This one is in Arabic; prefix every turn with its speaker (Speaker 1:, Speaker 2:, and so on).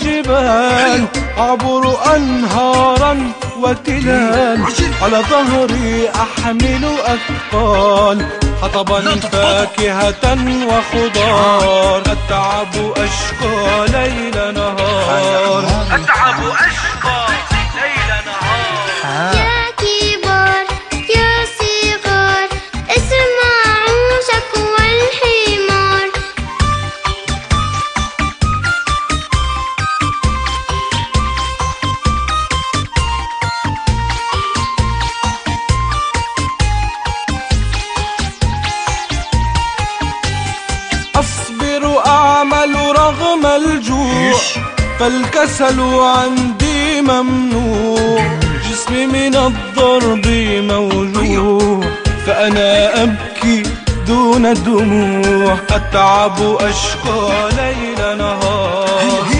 Speaker 1: الجبال أعبر أنهارا وتلال على ظهري أحمل أثقال حطبا فاكهة وخضار أتعب أشقى ليل نهار. رغم الجوع فالكسل عندي ممنوع جسمي من الضرب موجوع فأنا أبكي دون دموع أتعب أشقى ليل نهار.